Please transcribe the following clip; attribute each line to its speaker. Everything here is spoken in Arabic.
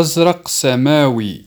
Speaker 1: أزرق سماوي.